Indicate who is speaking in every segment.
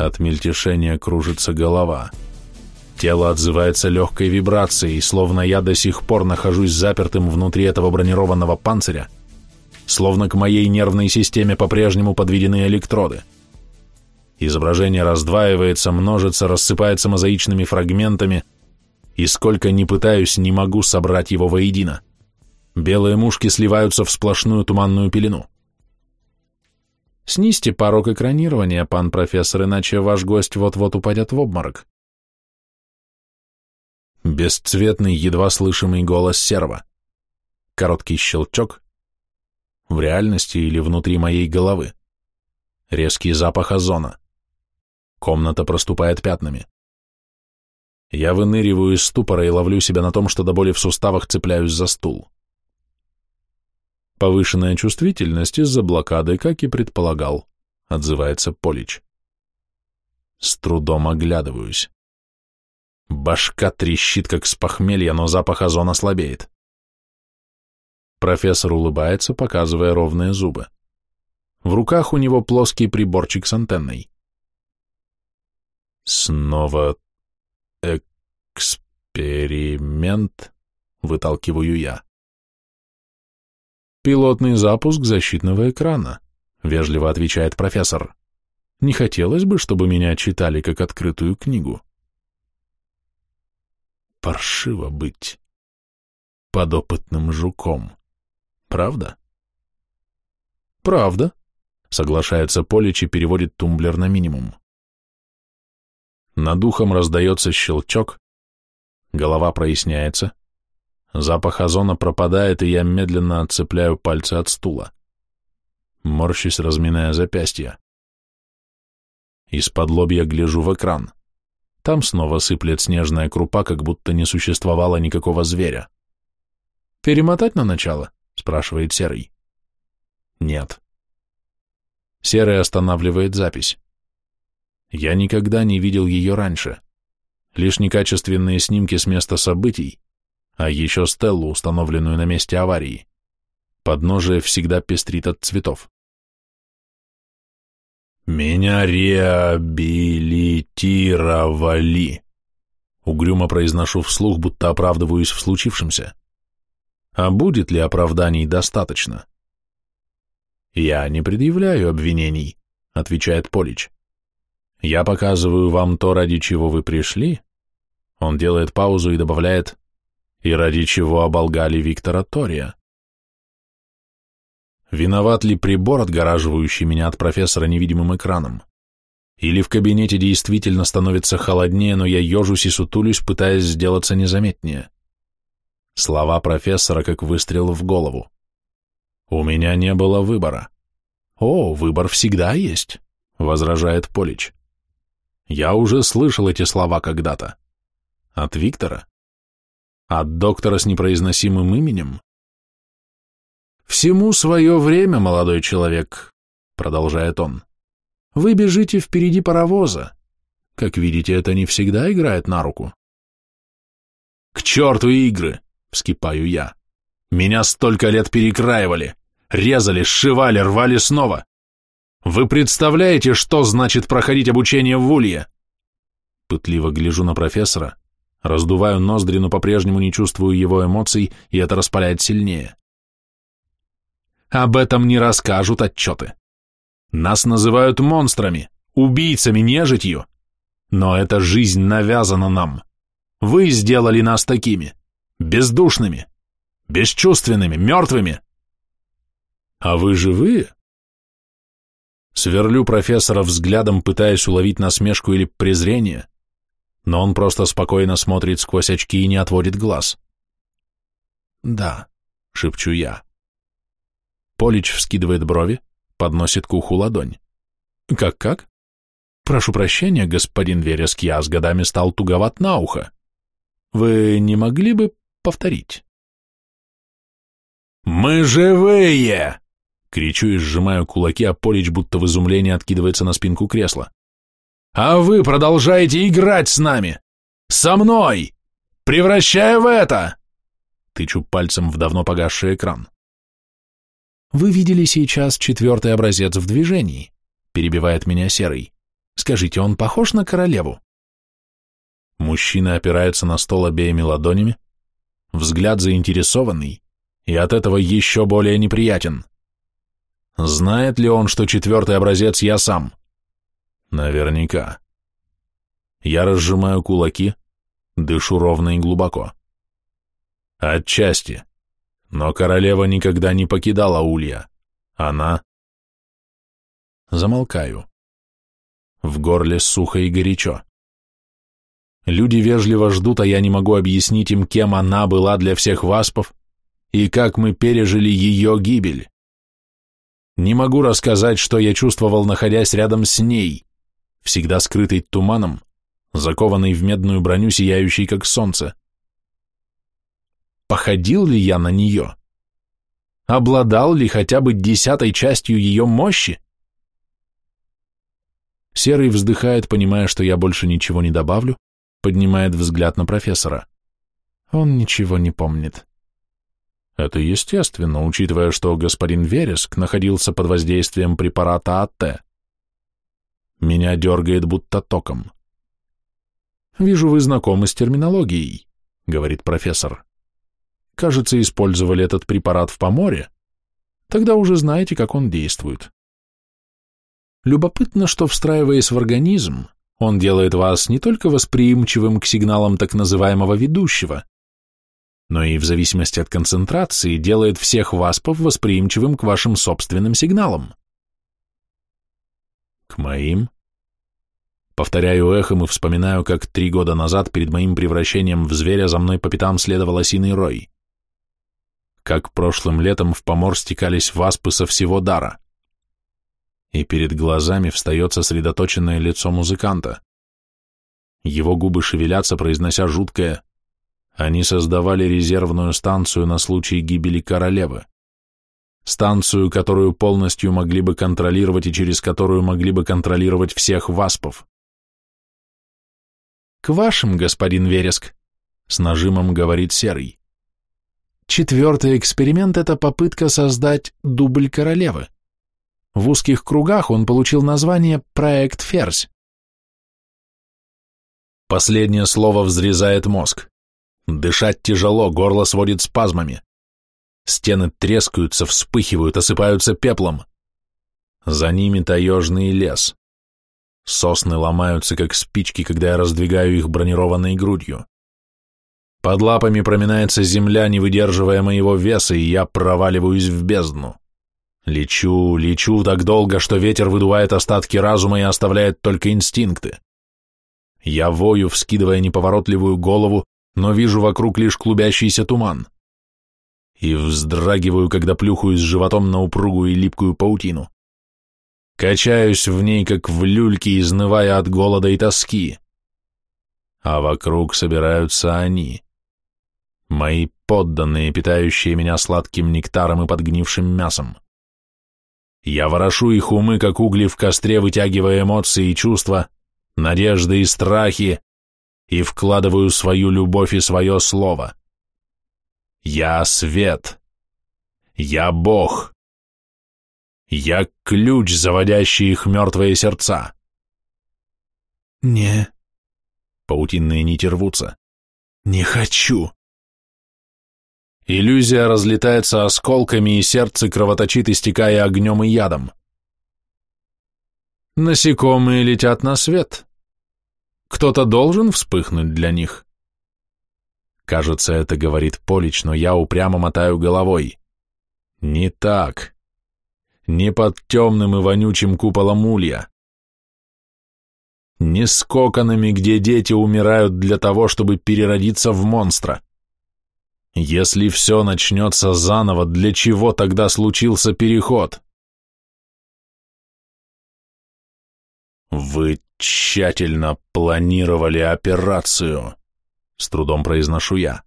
Speaker 1: От мельтешения кружится голова. Тело отзывается легкой вибрацией, словно я до сих пор нахожусь запертым внутри этого бронированного панциря, словно к моей нервной системе по-прежнему подведены электроды. Изображение раздваивается, множится, рассыпается мозаичными фрагментами, и сколько ни пытаюсь, не могу собрать его воедино. Белые мушки сливаются в сплошную туманную пелену. Снизьте порог экранирования, пан профессор, иначе ваш гость вот-вот упадет в обморок. Бесцветный, едва слышимый голос серва. Короткий щелчок. В реальности или внутри моей головы. Резкий запах озона. Комната проступает пятнами. Я выныриваю из ступора и ловлю себя на том, что до боли в суставах цепляюсь за стул. Повышенная чувствительность из-за блокады, как и предполагал, отзывается Полич. С трудом оглядываюсь. Башка трещит, как с похмелья, но запах озона слабеет. Профессор улыбается, показывая ровные зубы. В руках у него плоский приборчик с антенной. Снова эксперимент, выталкиваю я. «Пилотный запуск защитного экрана», — вежливо отвечает профессор. «Не хотелось бы, чтобы меня читали как открытую книгу». Паршиво быть подопытным жуком. Правда? Правда, соглашается Полич и переводит тумблер на минимум. Над ухом раздается щелчок, голова проясняется, Запах озона пропадает, и я медленно отцепляю пальцы от стула. Морщусь, разминая запястья. Из-под лобья гляжу в экран. Там снова сыплет снежная крупа, как будто не существовало никакого зверя. «Перемотать на начало?» — спрашивает Серый. «Нет». Серый останавливает запись. Я никогда не видел ее раньше. Лишь некачественные снимки с места событий, а еще стеллу, установленную на месте аварии. Подножие всегда пестрит от цветов. «Меня реабилитировали», — угрюмо произношу вслух, будто оправдываюсь в случившемся. А будет ли оправданий достаточно? «Я не предъявляю обвинений», — отвечает Полич. «Я показываю вам то, ради чего вы пришли». Он делает паузу и добавляет и ради чего оболгали Виктора Тория. Виноват ли прибор, отгораживающий меня от профессора невидимым экраном? Или в кабинете действительно становится холоднее, но я ежусь и сутулюсь, пытаясь сделаться незаметнее? Слова профессора как выстрел в голову. У меня не было выбора. О, выбор всегда есть, возражает Полич. Я уже слышал эти слова когда-то. От Виктора? От доктора с непроизносимым именем? «Всему свое время, молодой человек», — продолжает он. «Вы бежите впереди паровоза. Как видите, это не всегда играет на руку». «К черту игры!» — вскипаю я. «Меня столько лет перекраивали, резали, сшивали, рвали снова. Вы представляете, что значит проходить обучение в Улье?» Пытливо гляжу на профессора, Раздуваю ноздри, но по-прежнему не чувствую его эмоций, и это распаляет сильнее. Об этом не расскажут отчеты. Нас называют монстрами, убийцами, нежитью. Но эта жизнь навязана нам. Вы сделали нас такими, бездушными, бесчувственными, мертвыми. А вы живые? Сверлю профессора взглядом, пытаясь уловить насмешку или презрение, но он просто спокойно смотрит сквозь очки и не отводит глаз. «Да», — шепчу я. Полич вскидывает брови, подносит к уху ладонь. «Как-как?» «Прошу прощения, господин Вереск, я с годами стал туговат на ухо. Вы не могли бы повторить?» «Мы живые!» — кричу и сжимаю кулаки, а Полич будто в изумлении откидывается на спинку кресла. А вы продолжаете играть с нами! Со мной! Превращая в это!» Тычу пальцем в давно погасший экран. «Вы видели сейчас четвертый образец в движении», — перебивает меня Серый. Скажите, он похож на королеву? Мужчина опирается на стол обеими ладонями, взгляд заинтересованный, и от этого еще более неприятен. Знает ли он, что четвертый образец я сам? Наверняка. Я разжимаю кулаки, дышу ровно и глубоко. Отчасти. Но королева никогда не покидала Улья. Она... Замолкаю. В горле сухо и горячо. Люди вежливо ждут, а я не могу объяснить им, кем она была для всех васпов и как мы пережили ее гибель. Не могу рассказать, что я чувствовал, находясь рядом с ней, всегда скрытый туманом, закованный в медную броню, сияющей как солнце. Походил ли я на нее? Обладал ли хотя бы десятой частью ее мощи? Серый вздыхает, понимая, что я больше ничего не добавлю, поднимает взгляд на профессора. Он ничего не помнит. Это естественно, учитывая, что господин Вереск находился под воздействием препарата АТ. Меня дергает будто током. «Вижу, вы знакомы с терминологией», — говорит профессор. «Кажется, использовали этот препарат в поморе. Тогда уже знаете, как он действует. Любопытно, что, встраиваясь в организм, он делает вас не только восприимчивым к сигналам так называемого ведущего, но и в зависимости от концентрации делает всех васпов восприимчивым к вашим собственным сигналам. К моим? Повторяю эхом и вспоминаю, как три года назад перед моим превращением в зверя за мной по пятам следовал осиный рой. Как прошлым летом в помор стекались васпы со всего дара. И перед глазами встает сосредоточенное лицо музыканта. Его губы шевелятся, произнося жуткое они создавали резервную станцию на случай гибели королевы. Станцию, которую полностью могли бы контролировать и через которую могли бы контролировать всех васпов. «К вашим, господин Вереск», — с нажимом говорит Серый. Четвертый эксперимент — это попытка создать дубль королевы. В узких кругах он получил название «Проект Ферзь». Последнее слово взрезает мозг. Дышать тяжело, горло сводит спазмами. Стены трескаются, вспыхивают, осыпаются пеплом. За ними таежный лес. Сосны ломаются, как спички, когда я раздвигаю их бронированной грудью. Под лапами проминается земля, не выдерживая моего веса, и я проваливаюсь в бездну. Лечу, лечу так долго, что ветер выдувает остатки разума и оставляет только инстинкты. Я вою, вскидывая неповоротливую голову, но вижу вокруг лишь клубящийся туман. И вздрагиваю, когда плюхаюсь животом на упругую и липкую паутину. Качаюсь в ней, как в люльке, изнывая от голода и тоски. А вокруг собираются они. Мои подданные, питающие меня сладким нектаром и подгнившим мясом. Я ворошу их умы, как угли в костре, вытягивая эмоции и чувства, надежды и страхи, и вкладываю свою любовь и свое слово. Я свет. Я Бог. Я ключ, заводящий их мертвые сердца. Не. Паутинные нити рвутся. Не хочу. Иллюзия разлетается осколками, и сердце кровоточит, истекая огнем и ядом. Насекомые летят на свет. Кто-то должен вспыхнуть для них. Кажется, это говорит Полич, но я упрямо мотаю головой. Не так. Не под темным и вонючим куполом улья. Не с коконами, где дети умирают для того, чтобы переродиться в монстра. Если все начнется заново, для чего тогда случился переход? Вы тщательно планировали операцию, с трудом произношу я.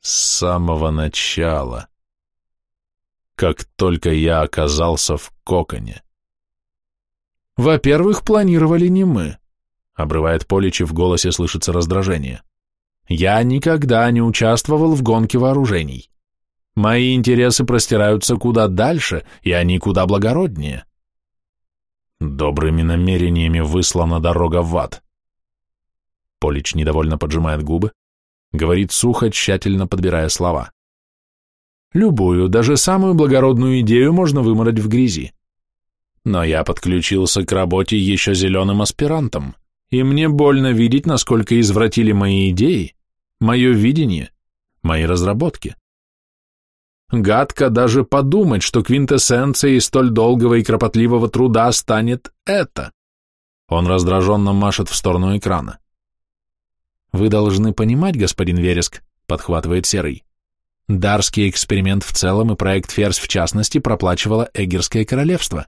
Speaker 1: С самого начала, как только я оказался в коконе. Во-первых, планировали не мы, обрывает Поличи, в голосе слышится раздражение. Я никогда не участвовал в гонке вооружений. Мои интересы простираются куда дальше, и они куда благороднее. Добрыми намерениями выслана дорога в ад. Полич недовольно поджимает губы, говорит сухо, тщательно подбирая слова. Любую, даже самую благородную идею можно вымороть в грязи. Но я подключился к работе еще зеленым аспирантом, и мне больно видеть, насколько извратили мои идеи, мое видение, мои разработки. Гадко даже подумать, что квинтэссенцией столь долгого и кропотливого труда станет это. Он раздраженно машет в сторону экрана. Вы должны понимать, господин Вереск, подхватывает Серый. Дарский эксперимент в целом и проект Ферзь в частности проплачивало Эгерское королевство.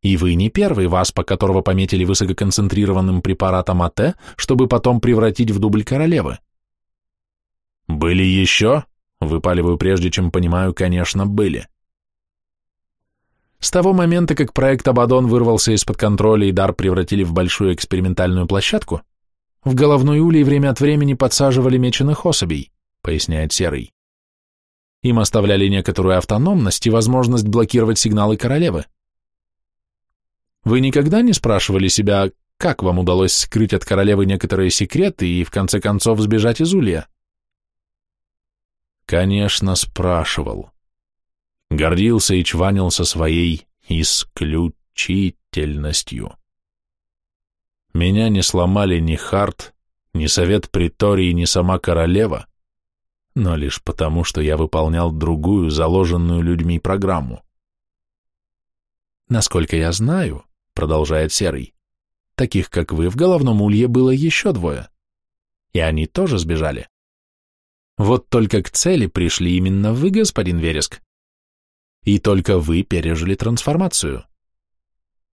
Speaker 1: И вы не первый по которого пометили высококонцентрированным препаратом АТ, чтобы потом превратить в дубль королевы. Были еще? Выпаливаю прежде, чем понимаю, конечно, были. С того момента, как проект Абадон вырвался из-под контроля и дар превратили в большую экспериментальную площадку, в головной улей время от времени подсаживали меченых особей, поясняет Серый. Им оставляли некоторую автономность и возможность блокировать сигналы королевы. Вы никогда не спрашивали себя, как вам удалось скрыть от королевы некоторые секреты и, в конце концов, сбежать из улья? Конечно, спрашивал. Гордился и чванился своей исключительностью. Меня не сломали ни Харт, ни совет притории, ни сама королева, но лишь потому, что я выполнял другую, заложенную людьми программу. Насколько я знаю, продолжает Серый, таких, как вы, в головном улье было еще двое, и они тоже сбежали. Вот только к цели пришли именно вы, господин Вереск. И только вы пережили трансформацию.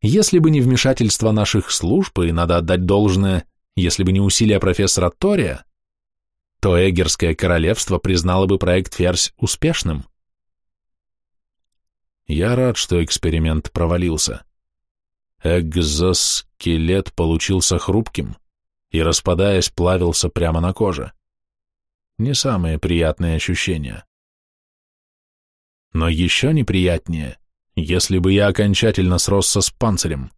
Speaker 1: Если бы не вмешательство наших служб, и надо отдать должное, если бы не усилия профессора Тория, то Эгерское королевство признало бы проект Ферзь успешным. Я рад, что эксперимент провалился. Экзоскелет получился хрупким и, распадаясь, плавился прямо на коже. Не самые приятные ощущения. Но еще неприятнее, если бы я окончательно сросся с панцирем.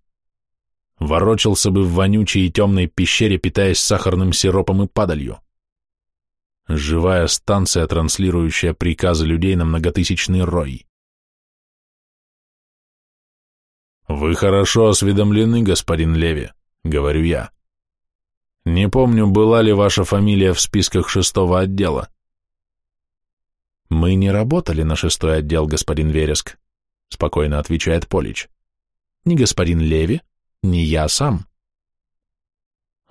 Speaker 1: Ворочался бы в вонючей и темной пещере, питаясь сахарным сиропом и падалью. Живая станция, транслирующая приказы людей на многотысячный рой. «Вы хорошо осведомлены, господин Леви», — говорю я. «Не помню, была ли ваша фамилия в списках шестого отдела». «Мы не работали на шестой отдел, господин Вереск», спокойно отвечает Полич. Ни господин Леви, ни я сам.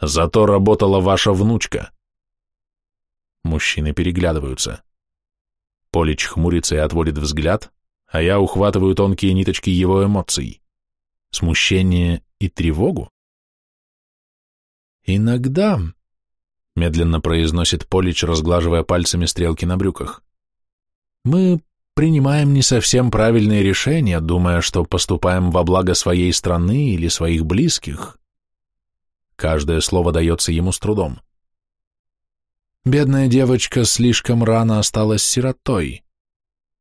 Speaker 1: Зато работала ваша внучка. Мужчины переглядываются. Полич хмурится и отводит взгляд, а я ухватываю тонкие ниточки его эмоций. Смущение и тревогу. «Иногда», — медленно произносит Полич, разглаживая пальцами стрелки на брюках, — «мы принимаем не совсем правильные решения, думая, что поступаем во благо своей страны или своих близких. Каждое слово дается ему с трудом. Бедная девочка слишком рано осталась сиротой,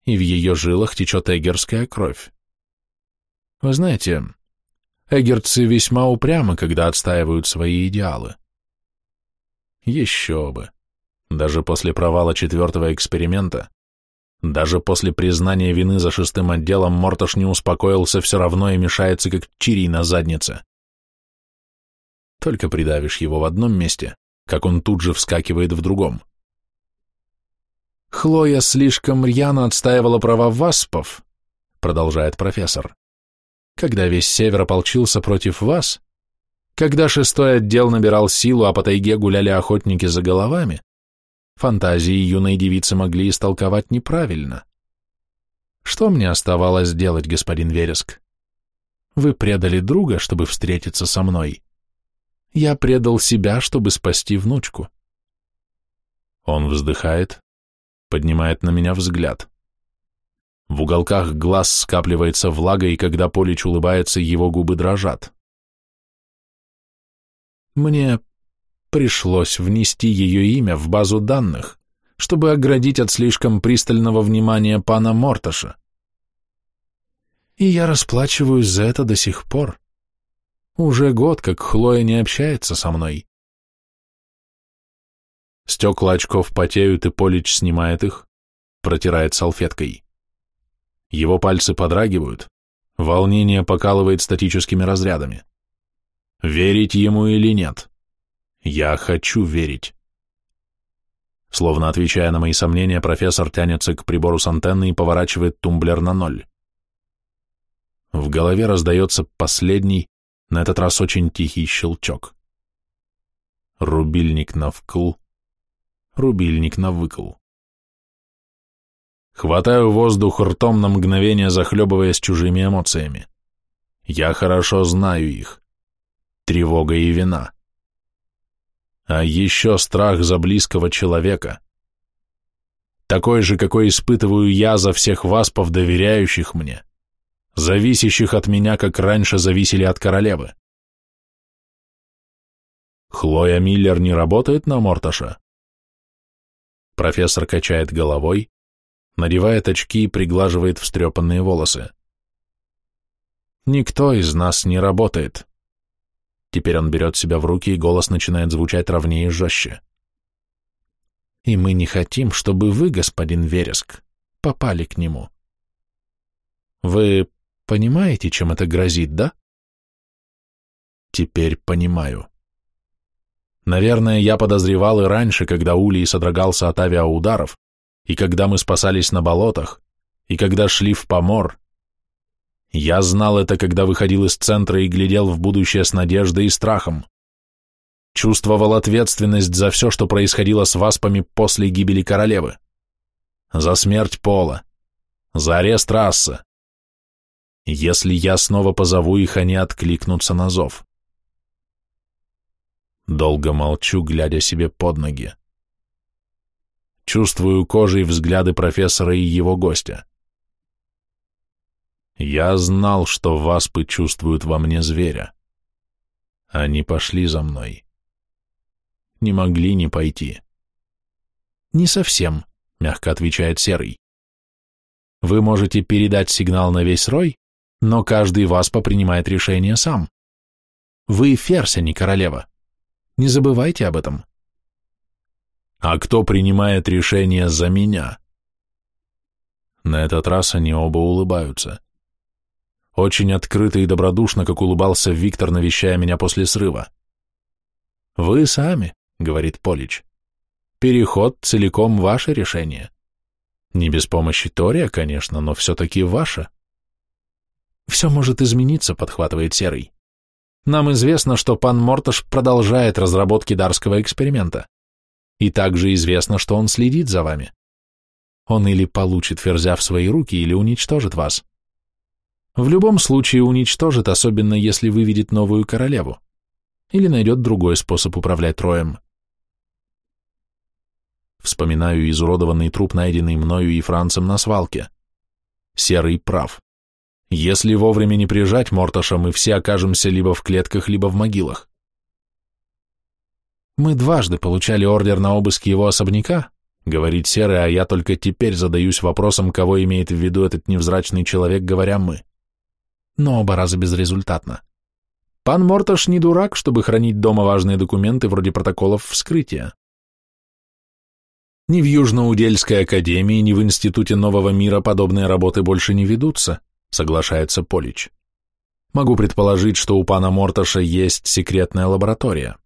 Speaker 1: и в ее жилах течет эгерская кровь. Вы знаете, эгерцы весьма упрямы, когда отстаивают свои идеалы. Еще бы. Даже после провала четвертого эксперимента даже после признания вины за шестым отделом Мортош не успокоился все равно и мешается, как чирий на заднице. Только придавишь его в одном месте, как он тут же вскакивает в другом. «Хлоя слишком рьяно отстаивала права васпов», — продолжает профессор. «Когда весь север ополчился против вас, когда шестой отдел набирал силу, а по тайге гуляли охотники за головами, Фантазии юной девицы могли истолковать неправильно. Что мне оставалось делать, господин Вереск? Вы предали друга, чтобы встретиться со мной. Я предал себя, чтобы спасти внучку. Он вздыхает, поднимает на меня взгляд. В уголках глаз скапливается влага, и когда Полич улыбается, его губы дрожат. Мне пришлось внести ее имя в базу данных, чтобы оградить от слишком пристального внимания пана Морташа. И я расплачиваюсь за это до сих пор. Уже год, как Хлоя не общается со мной. Стекла очков потеют, и Полич снимает их, протирает салфеткой. Его пальцы подрагивают, волнение покалывает статическими разрядами. Верить ему или нет? Я хочу верить. Словно отвечая на мои сомнения, профессор тянется к прибору с антенной и поворачивает тумблер на ноль. В голове раздается последний, на этот раз очень тихий щелчок. Рубильник на вкл, рубильник на выкл. Хватаю воздух ртом на мгновение, захлебываясь чужими эмоциями. Я хорошо знаю их. Тревога и вина а еще страх за близкого человека. Такой же, какой испытываю я за всех васпов, доверяющих мне, зависящих от меня, как раньше зависели от королевы. Хлоя Миллер не работает на Морташа? Профессор качает головой, надевает очки и приглаживает встрепанные волосы. Никто из нас не работает. Теперь он берет себя в руки, и голос начинает звучать ровнее и жестче. И мы не хотим, чтобы вы, господин Вереск, попали к нему. Вы понимаете, чем это грозит, да? Теперь понимаю. Наверное, я подозревал и раньше, когда Улей содрогался от авиаударов, и когда мы спасались на болотах, и когда шли в помор, я знал это, когда выходил из центра и глядел в будущее с надеждой и страхом. Чувствовал ответственность за все, что происходило с васпами после гибели королевы. За смерть Пола. За арест раса. Если я снова позову их, они откликнутся на зов. Долго молчу, глядя себе под ноги. Чувствую кожей взгляды профессора и его гостя. Я знал, что васпы чувствуют во мне зверя. Они пошли за мной. Не могли не пойти. Не совсем, мягко отвечает Серый. Вы можете передать сигнал на весь рой, но каждый васпа принимает решение сам. Вы ферзь, а не королева. Не забывайте об этом. А кто принимает решение за меня? На этот раз они оба улыбаются. Очень открыто и добродушно, как улыбался Виктор, навещая меня после срыва. «Вы сами», — говорит Полич. «Переход целиком ваше решение. Не без помощи Тория, конечно, но все-таки ваше». «Все может измениться», — подхватывает Серый. «Нам известно, что пан Морташ продолжает разработки дарского эксперимента. И также известно, что он следит за вами. Он или получит ферзя в свои руки, или уничтожит вас. В любом случае уничтожит, особенно если выведет новую королеву. Или найдет другой способ управлять троем. Вспоминаю изуродованный труп, найденный мною и Францем на свалке. Серый прав. Если вовремя не прижать Морташа, мы все окажемся либо в клетках, либо в могилах. Мы дважды получали ордер на обыск его особняка, говорит Серый, а я только теперь задаюсь вопросом, кого имеет в виду этот невзрачный человек, говоря «мы» но оба раза безрезультатно. Пан Морташ не дурак, чтобы хранить дома важные документы вроде протоколов вскрытия. Ни в Южноудельской академии, ни в Институте Нового мира подобные работы больше не ведутся, соглашается Полич. Могу предположить, что у пана Морташа есть секретная лаборатория.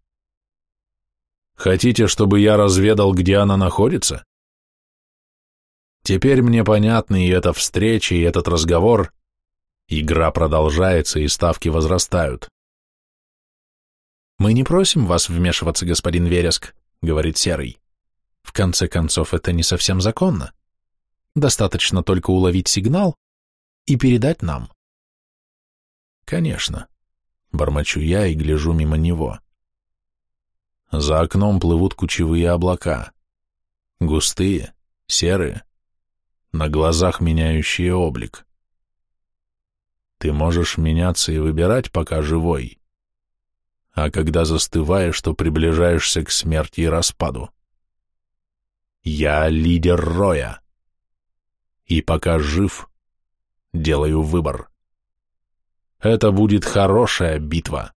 Speaker 1: Хотите, чтобы я разведал, где она находится? Теперь мне понятны и эта встреча, и этот разговор, Игра продолжается, и ставки возрастают. «Мы не просим вас вмешиваться, господин Вереск», — говорит Серый. «В конце концов, это не совсем законно. Достаточно только уловить сигнал и передать нам». «Конечно», — бормочу я и гляжу мимо него. За окном плывут кучевые облака. Густые, серые, на глазах меняющие облик. Ты можешь меняться и выбирать, пока живой. А когда застываешь, то приближаешься к смерти и распаду. Я лидер Роя. И пока жив, делаю выбор. Это будет хорошая битва.